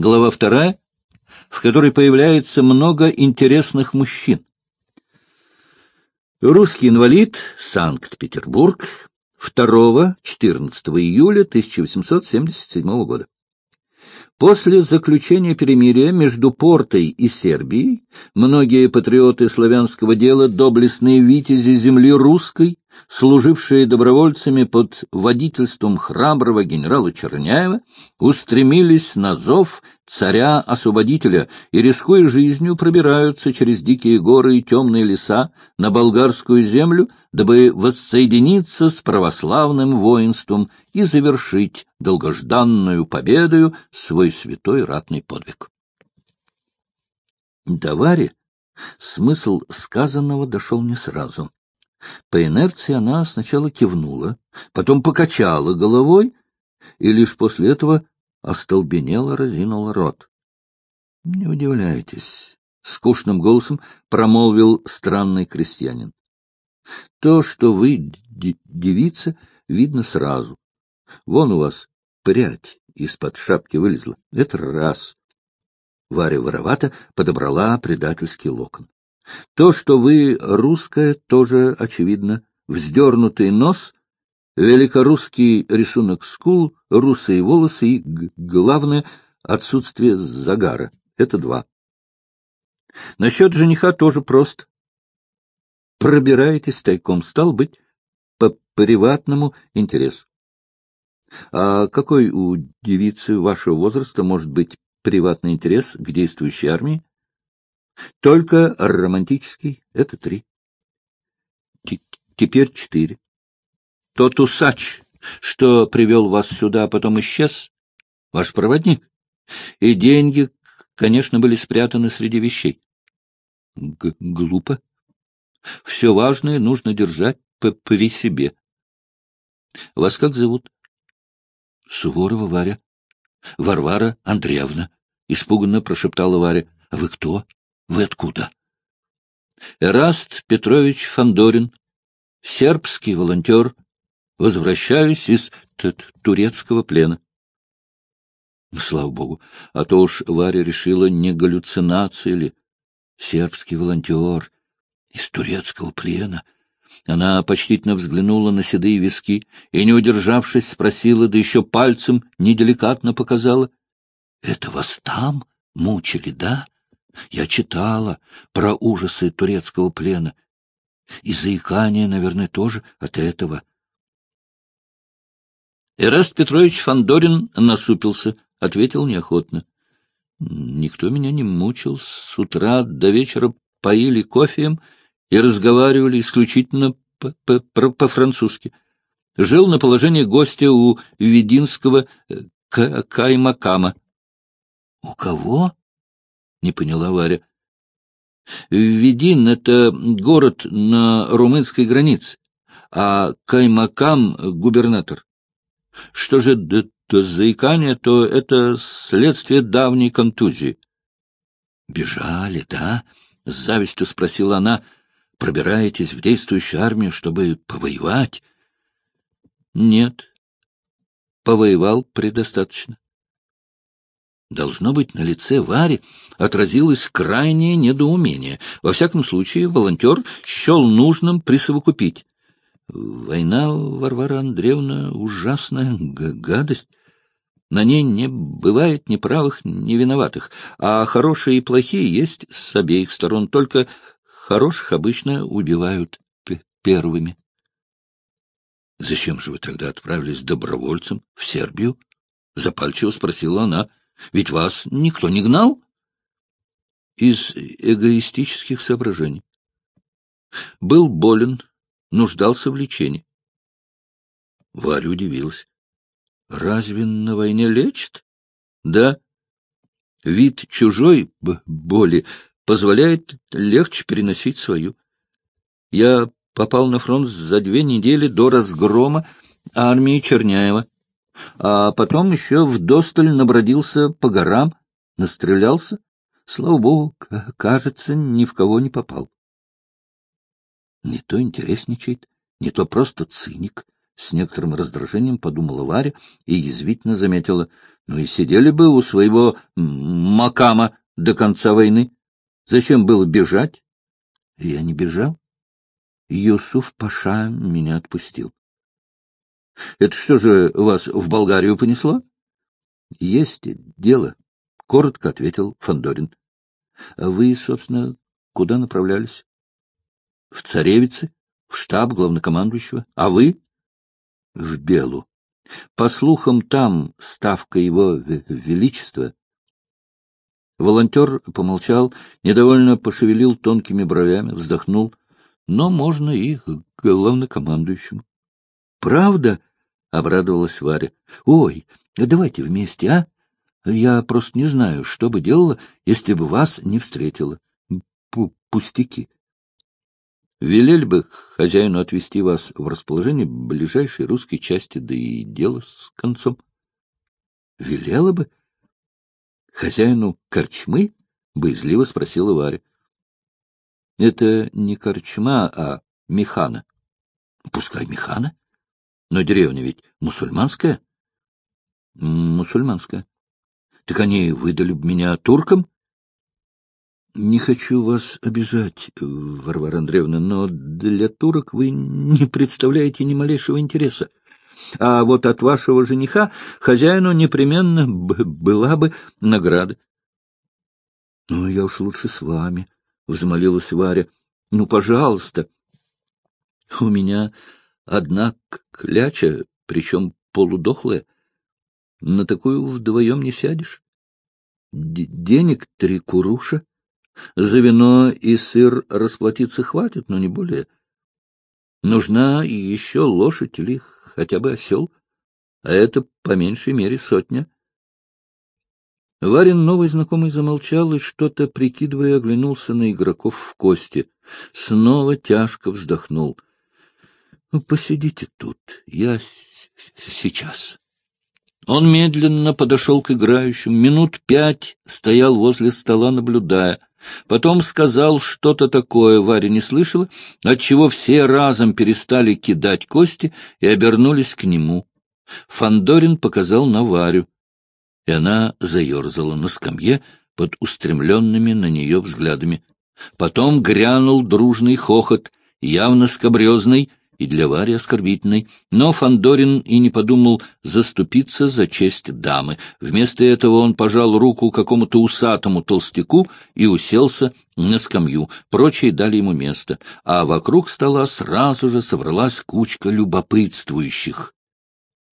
Глава вторая, в которой появляется много интересных мужчин. Русский инвалид, Санкт-Петербург, 2-14 июля 1877 года. После заключения перемирия между Портой и Сербией многие патриоты славянского дела, доблестные витязи земли русской, служившие добровольцами под водительством храброго генерала Черняева, устремились на зов царя-освободителя и, рискуя жизнью, пробираются через дикие горы и темные леса на болгарскую землю, дабы воссоединиться с православным воинством и завершить долгожданную победою свой святой ратный подвиг. До Вари смысл сказанного дошел не сразу. По инерции она сначала кивнула, потом покачала головой и лишь после этого остолбенело разинула рот. — Не удивляйтесь, — скучным голосом промолвил странный крестьянин. — То, что вы девица, видно сразу. Вон у вас прядь из-под шапки вылезла. Это раз. Варя воровато подобрала предательский локон. То, что вы русская, тоже очевидно. Вздернутый нос, великорусский рисунок скул, русые волосы и, главное, отсутствие загара. Это два. Насчет жениха тоже просто. Пробираетесь тайком, стал быть, по приватному интересу. А какой у девицы вашего возраста может быть приватный интерес к действующей армии? Только романтический — это три. Т Теперь четыре. Тот усач, что привел вас сюда, а потом исчез, ваш проводник. И деньги, конечно, были спрятаны среди вещей. Г Глупо. Все важное нужно держать при себе. Вас как зовут? Суворова Варя. Варвара Андреевна. Испуганно прошептала Варя. — вы кто? Вы откуда? — Эраст Петрович Фандорин, сербский волонтер. Возвращаюсь из турецкого плена. Слава богу, а то уж Варя решила, не галлюцинации ли. Сербский волонтер из турецкого плена — она почтительно взглянула на седые виски и, не удержавшись, спросила, да еще пальцем неделикатно показала. — Это вас там мучили, да? Я читала про ужасы турецкого плена. И заикание, наверное, тоже от этого. Эраст Петрович Фандорин насупился, ответил неохотно. — Никто меня не мучил. С утра до вечера поили кофеем — и разговаривали исключительно по-французски. Жил на положении гостя у Вединского э, Каймакама. — У кого? — не поняла Варя. — Ведин — это город на румынской границе, а Каймакам — губернатор. Что же до, до заикания, то это следствие давней контузии. — Бежали, да? — с завистью спросила она. — пробираетесь в действующую армию, чтобы повоевать? Нет. Повоевал предостаточно. Должно быть, на лице Вари отразилось крайнее недоумение. Во всяком случае, волонтер счел нужным присовокупить. Война, Варвара Андреевна, ужасная гадость. На ней не бывает ни правых, ни виноватых, а хорошие и плохие есть с обеих сторон, только Хороших обычно убивают первыми. — Зачем же вы тогда отправились добровольцем в Сербию? — запальчиво спросила она. — Ведь вас никто не гнал? — Из эгоистических соображений. Был болен, нуждался в лечении. Варя удивилась. — Разве на войне лечат? — Да. Вид чужой боли позволяет легче переносить свою. Я попал на фронт за две недели до разгрома армии Черняева, а потом еще вдосталь набродился по горам, настрелялся. Слава богу, кажется, ни в кого не попал. Не то интересничает, не то просто циник, — С некоторым раздражением подумала Варя и язвительно заметила. Ну и сидели бы у своего макама до конца войны. Зачем было бежать? Я не бежал. Юсуф Паша меня отпустил. — Это что же вас в Болгарию понесло? — Есть дело, — коротко ответил Фандорин. А вы, собственно, куда направлялись? — В Царевице, в штаб главнокомандующего. А вы? — В Белу. По слухам, там ставка его величества. Волонтер помолчал, недовольно пошевелил тонкими бровями, вздохнул. Но можно и главнокомандующему. — Правда? — обрадовалась Варя. — Ой, давайте вместе, а? Я просто не знаю, что бы делала, если бы вас не встретила. П Пустяки. Велели бы хозяину отвезти вас в расположение ближайшей русской части, да и дело с концом. Велела бы? Хозяину корчмы? — боязливо спросила Варя. — Это не корчма, а механа. — Пускай механа. Но деревня ведь мусульманская? — Мусульманская. — Так они выдали бы меня туркам? — Не хочу вас обижать, Варвара Андреевна, но для турок вы не представляете ни малейшего интереса. А вот от вашего жениха хозяину непременно была бы награда. — Ну, я уж лучше с вами, — взмолилась Варя. — Ну, пожалуйста. У меня одна кляча, причем полудохлая. На такую вдвоем не сядешь. Д денег три куруша. За вино и сыр расплатиться хватит, но не более. Нужна еще лошадь или хотя бы осел, а это по меньшей мере сотня. Варин новый знакомый замолчал и, что-то прикидывая, оглянулся на игроков в кости. Снова тяжко вздохнул —— Ну, посидите тут, я сейчас. Он медленно подошел к играющим, минут пять стоял возле стола, наблюдая. Потом сказал что-то такое, Варя не слышала, отчего все разом перестали кидать кости и обернулись к нему. Фандорин показал на Варю, и она заерзала на скамье под устремленными на нее взглядами. Потом грянул дружный хохот, явно скобрезный, и для Вари оскорбительной, но Фандорин и не подумал заступиться за честь дамы. Вместо этого он пожал руку какому-то усатому толстяку и уселся на скамью. Прочие дали ему место, а вокруг стола сразу же собралась кучка любопытствующих.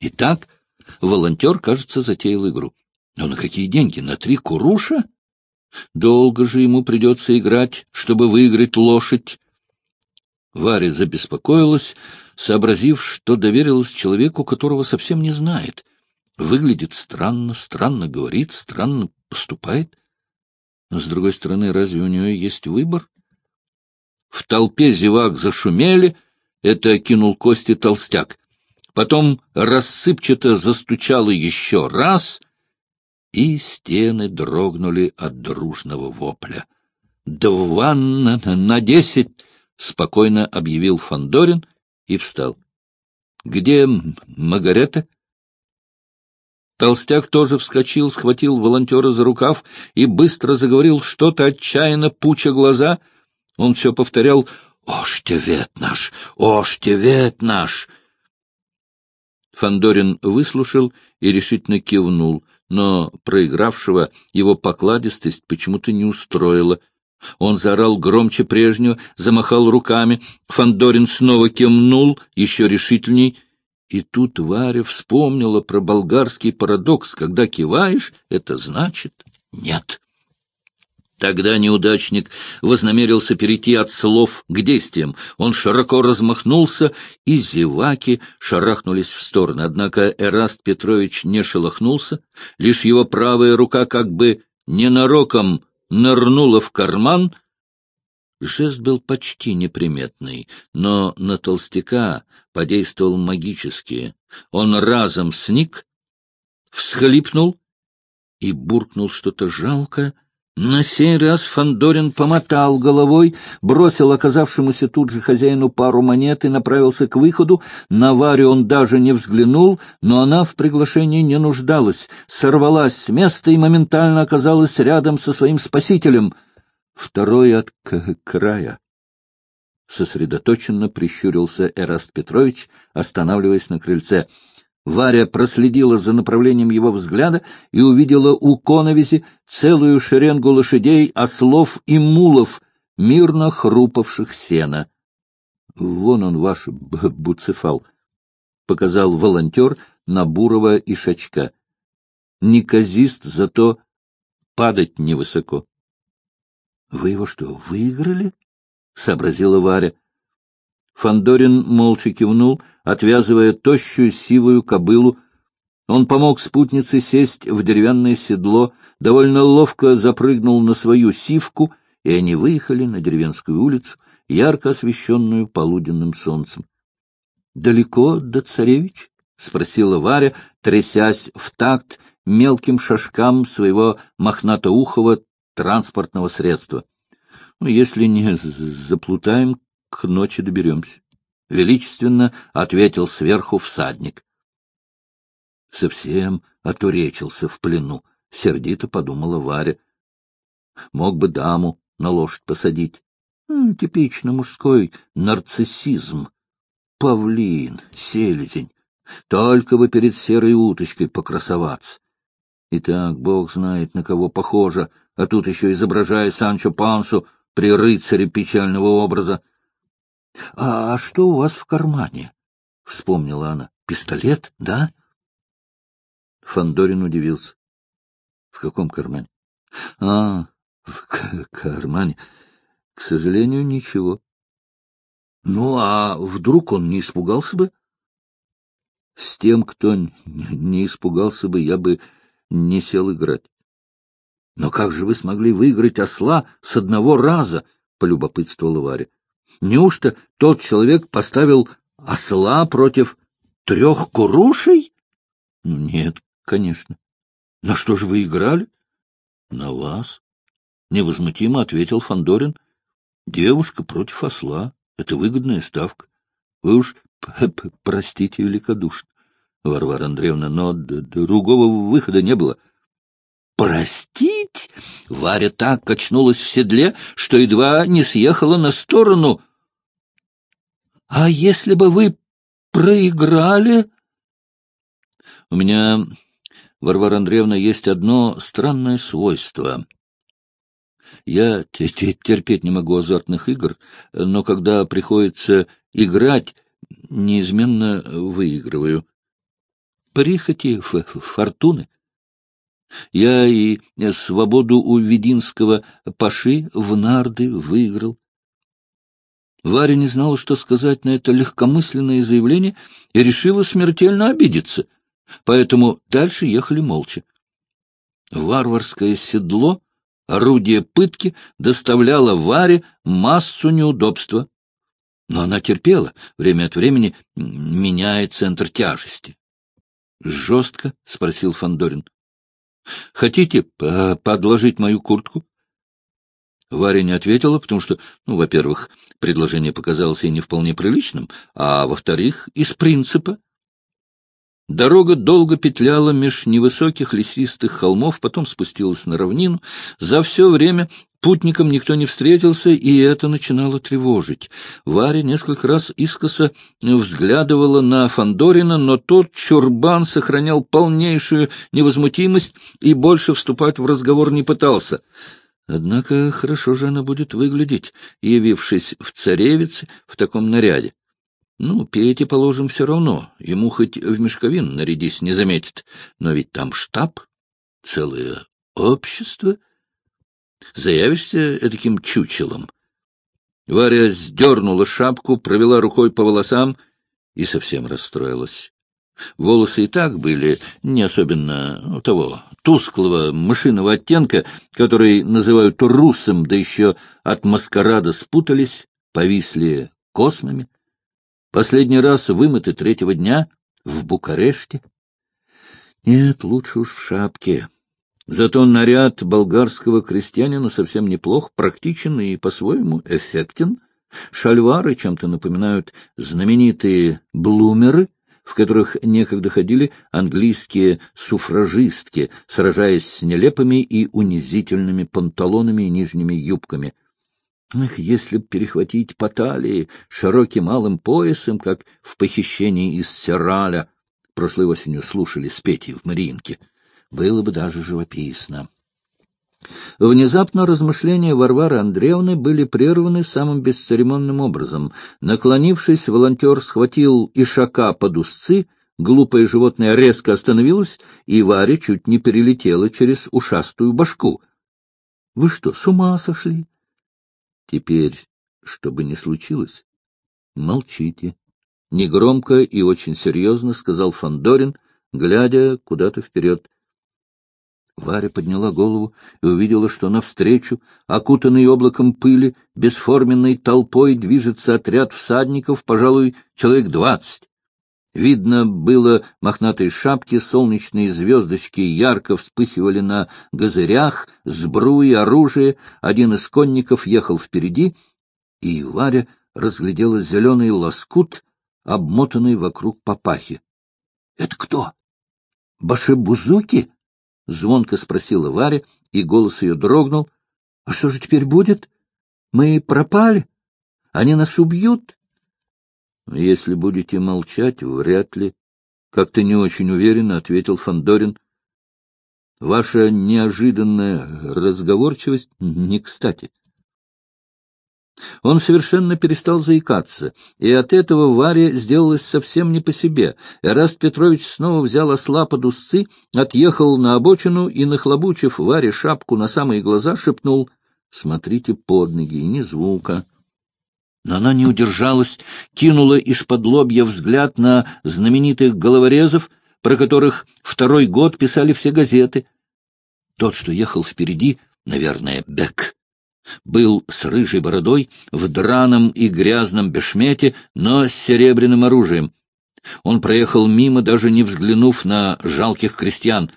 Итак, волонтер, кажется, затеял игру. Но на какие деньги? На три куруша? Долго же ему придется играть, чтобы выиграть лошадь. Варя забеспокоилась, сообразив, что доверилась человеку, которого совсем не знает. Выглядит странно, странно говорит, странно поступает. С другой стороны, разве у нее есть выбор? В толпе зевак зашумели, это кинул кости толстяк. Потом рассыпчато застучало еще раз, и стены дрогнули от дружного вопля. «Два на десять!» — спокойно объявил Фандорин и встал. — Где Магарета? Толстяк тоже вскочил, схватил волонтера за рукав и быстро заговорил что-то отчаянно, пуча глаза. Он все повторял «Ош вет наш! Ош вет наш!» Фандорин выслушал и решительно кивнул, но проигравшего его покладистость почему-то не устроила — он заорал громче прежнего, замахал руками. Фандорин снова кивнул, еще решительней. И тут Варя вспомнила про болгарский парадокс. Когда киваешь, это значит «нет». Тогда неудачник вознамерился перейти от слов к действиям. Он широко размахнулся, и зеваки шарахнулись в стороны. Однако Эраст Петрович не шелохнулся, лишь его правая рука как бы ненароком нырнула в карман. Жест был почти неприметный, но на толстяка подействовал магически. Он разом сник, всхлипнул и буркнул что-то жалкое, На сей раз Фандорин помотал головой, бросил оказавшемуся тут же хозяину пару монет и направился к выходу. На Варю он даже не взглянул, но она в приглашении не нуждалась, сорвалась с места и моментально оказалась рядом со своим спасителем. Второй от края. Сосредоточенно прищурился Эраст Петрович, останавливаясь на крыльце — Варя проследила за направлением его взгляда и увидела у коновизи целую шеренгу лошадей, ослов и мулов, мирно хрупавших сена. — Вон он, ваш буцефал, — показал волонтер на Бурова и Шачка. — Неказист, зато падать невысоко. — Вы его что, выиграли? — сообразила Варя. Фандорин молча кивнул, отвязывая тощую сивую кобылу. Он помог спутнице сесть в деревянное седло, довольно ловко запрыгнул на свою сивку, и они выехали на деревенскую улицу, ярко освещенную полуденным солнцем. — Далеко до царевич? — спросила Варя, трясясь в такт мелким шажкам своего мохнатоухого транспортного средства. Ну, — Если не заплутаем, к ночи доберемся. — величественно ответил сверху всадник. Совсем отуречился в плену, — сердито подумала Варя. Мог бы даму на лошадь посадить. Типично мужской нарциссизм. Павлин, селезень. Только бы перед серой уточкой покрасоваться. И так, бог знает, на кого похоже, а тут еще изображая Санчо Пансу при рыцаре печального образа. — А что у вас в кармане? — вспомнила она. — Пистолет, да? Фандорин удивился. — В каком кармане? — А, в кармане. К сожалению, ничего. — Ну, а вдруг он не испугался бы? — С тем, кто не испугался бы, я бы не сел играть. — Но как же вы смогли выиграть осла с одного раза? — полюбопытствовала Варя. Неужто тот человек поставил осла против трех курушей? Нет, конечно. На что же вы играли? На вас. Невозмутимо ответил Фандорин. Девушка против осла. Это выгодная ставка. Вы уж простите великодушно, Варвара Андреевна, но другого выхода не было. Простить? Варя так качнулась в седле, что едва не съехала на сторону. — А если бы вы проиграли? — У меня, Варвара Андреевна, есть одно странное свойство. Я терпеть не могу азартных игр, но когда приходится играть, неизменно выигрываю. Прихоти, фортуны. Я и свободу у Вединского паши в нарды выиграл. Варя не знала, что сказать на это легкомысленное заявление, и решила смертельно обидеться, поэтому дальше ехали молча. Варварское седло, орудие пытки, доставляло Варе массу неудобства. Но она терпела, время от времени меняя центр тяжести. — Жестко? — спросил Фандорин. Хотите подложить мою куртку? Варя не ответила, потому что, ну, во-первых, предложение показалось ей не вполне приличным, а, во-вторых, из принципа. Дорога долго петляла меж невысоких лесистых холмов, потом спустилась на равнину. За все время путникам никто не встретился, и это начинало тревожить. Варя несколько раз искоса взглядывала на Фандорина, но тот чурбан сохранял полнейшую невозмутимость и больше вступать в разговор не пытался. Однако хорошо же она будет выглядеть, явившись в царевице в таком наряде. Ну, Пете, положим, все равно. Ему хоть в мешковину нарядись не заметит. Но ведь там штаб, целое общество. Заявишься таким чучелом. Варя сдернула шапку, провела рукой по волосам и совсем расстроилась. Волосы и так были не особенно ну, того тусклого мышиного оттенка, который называют русым, да еще от маскарада спутались, повисли космами. Последний раз вымыты третьего дня в Букареште. Нет, лучше уж в шапке. Зато наряд болгарского крестьянина совсем неплох, практичен и по-своему эффектен. Шальвары чем-то напоминают знаменитые блумеры, в которых некогда ходили английские суфражистки, сражаясь с нелепыми и унизительными панталонами и нижними юбками. Эх, если б перехватить по талии широким малым поясом, как в похищении из Сераля, прошлой осенью слушали с Петей в Мариинке, было бы даже живописно. Внезапно размышления Варвары Андреевны были прерваны самым бесцеремонным образом. Наклонившись, волонтер схватил ишака под узцы, глупое животное резко остановилось, и Варя чуть не перелетела через ушастую башку. — Вы что, с ума сошли? — Теперь, что бы ни случилось, молчите. Негромко и очень серьезно сказал Фандорин, глядя куда-то вперед. Варя подняла голову и увидела, что навстречу, окутанный облаком пыли, бесформенной толпой движется отряд всадников, пожалуй, человек двадцать. Видно было мохнатые шапки, солнечные звездочки ярко вспыхивали на газырях, сбруи, оружие. Один из конников ехал впереди, и Варя разглядела зеленый лоскут, обмотанный вокруг папахи. — Это кто? Башебузуки? — звонко спросила Варя, и голос ее дрогнул. — А что же теперь будет? Мы пропали? Они нас убьют? — Если будете молчать, вряд ли. Как-то не очень уверенно ответил Фандорин. Ваша неожиданная разговорчивость не кстати. Он совершенно перестал заикаться, и от этого Варе сделалось совсем не по себе. Эраст Петрович снова взял осла под узцы, отъехал на обочину и, нахлобучив Варе шапку на самые глаза, шепнул «Смотрите под ноги, и ни звука». Но она не удержалась, кинула из-под лобья взгляд на знаменитых головорезов, про которых второй год писали все газеты. Тот, что ехал впереди, наверное, Бек был с рыжей бородой, в драном и грязном бешмете, но с серебряным оружием. Он проехал мимо, даже не взглянув на жалких крестьян.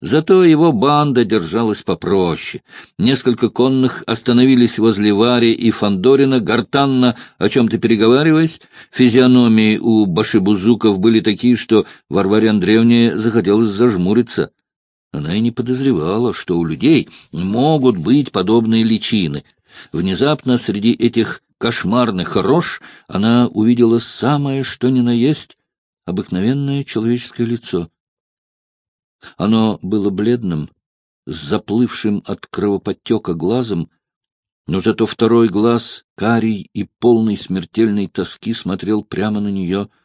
Зато его банда держалась попроще. Несколько конных остановились возле Вари и Фандорина, гортанно о чем-то переговариваясь. Физиономии у башибузуков были такие, что Варваре Андреевне захотелось зажмуриться. Она и не подозревала, что у людей могут быть подобные личины. Внезапно среди этих кошмарных рож она увидела самое что ни на есть обыкновенное человеческое лицо. Оно было бледным, с заплывшим от кровоподтека глазом, но зато второй глаз, карий и полный смертельной тоски, смотрел прямо на нее —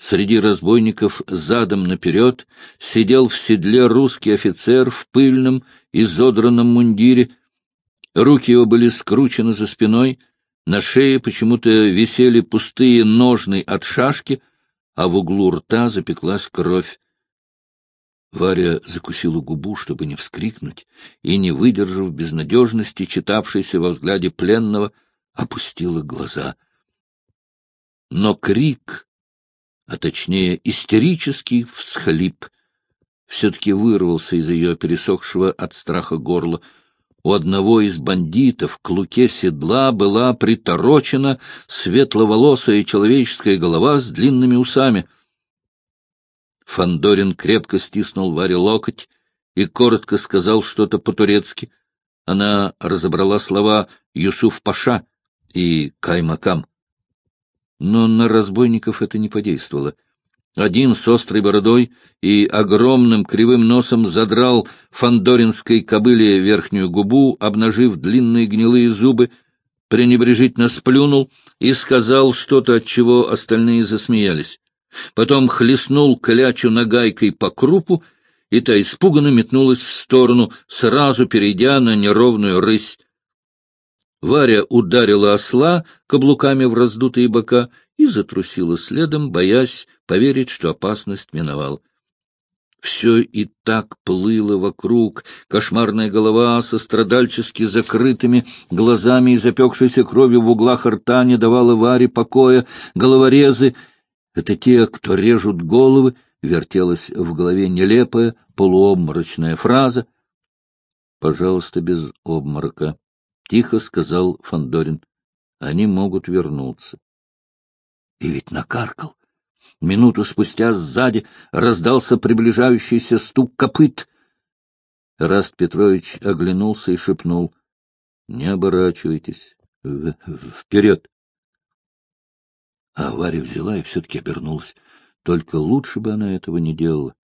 Среди разбойников задом наперед сидел в седле русский офицер в пыльном, изодранном мундире. Руки его были скручены за спиной, на шее почему-то висели пустые ножны от шашки, а в углу рта запеклась кровь. Варя закусила губу, чтобы не вскрикнуть, и, не выдержав безнадежности, читавшейся во взгляде пленного, опустила глаза. Но крик а точнее истерический всхлип, все-таки вырвался из ее пересохшего от страха горла. У одного из бандитов к луке седла была приторочена светловолосая человеческая голова с длинными усами. Фандорин крепко стиснул Варе локоть и коротко сказал что-то по-турецки. Она разобрала слова «Юсуф Паша» и «Каймакам». Но на разбойников это не подействовало. Один с острой бородой и огромным кривым носом задрал фандоринской кобыле верхнюю губу, обнажив длинные гнилые зубы, пренебрежительно сплюнул и сказал что-то, от чего остальные засмеялись. Потом хлестнул клячу нагайкой по крупу, и та испуганно метнулась в сторону, сразу перейдя на неровную рысь. Варя ударила осла каблуками в раздутые бока и затрусила следом, боясь поверить, что опасность миновала. Все и так плыло вокруг, кошмарная голова со страдальчески закрытыми глазами и запекшейся кровью в углах рта не давала Варе покоя, головорезы — это те, кто режут головы, вертелась в голове нелепая полуобморочная фраза. — Пожалуйста, без обморока, — тихо сказал Фандорин. Они могут вернуться. И ведь накаркал. Минуту спустя сзади раздался приближающийся стук копыт. Раст Петрович оглянулся и шепнул. — Не оборачивайтесь. Вперед! А Варя взяла и все-таки обернулась. Только лучше бы она этого не делала.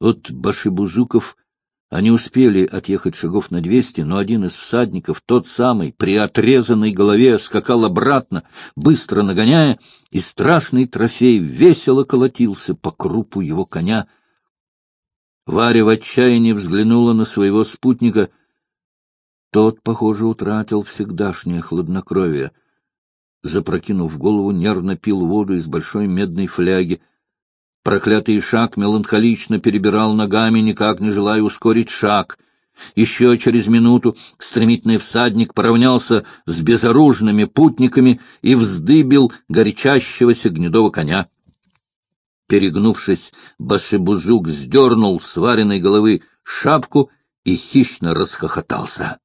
От Башибузуков они успели отъехать шагов на двести, но один из всадников, тот самый, при отрезанной голове, скакал обратно, быстро нагоняя, и страшный трофей весело колотился по крупу его коня. Варя в отчаянии взглянула на своего спутника. Тот, похоже, утратил всегдашнее хладнокровие. Запрокинув голову, нервно пил воду из большой медной фляги — Проклятый шаг меланхолично перебирал ногами, никак не желая ускорить шаг. Еще через минуту стремительный всадник поравнялся с безоружными путниками и вздыбил горячащегося гнедого коня. Перегнувшись, Башибузук сдернул с вареной головы шапку и хищно расхохотался.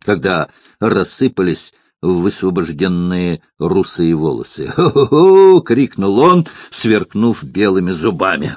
Когда рассыпались высвобожденные русые волосы. «Хо-хо-хо!» — крикнул он, сверкнув белыми зубами.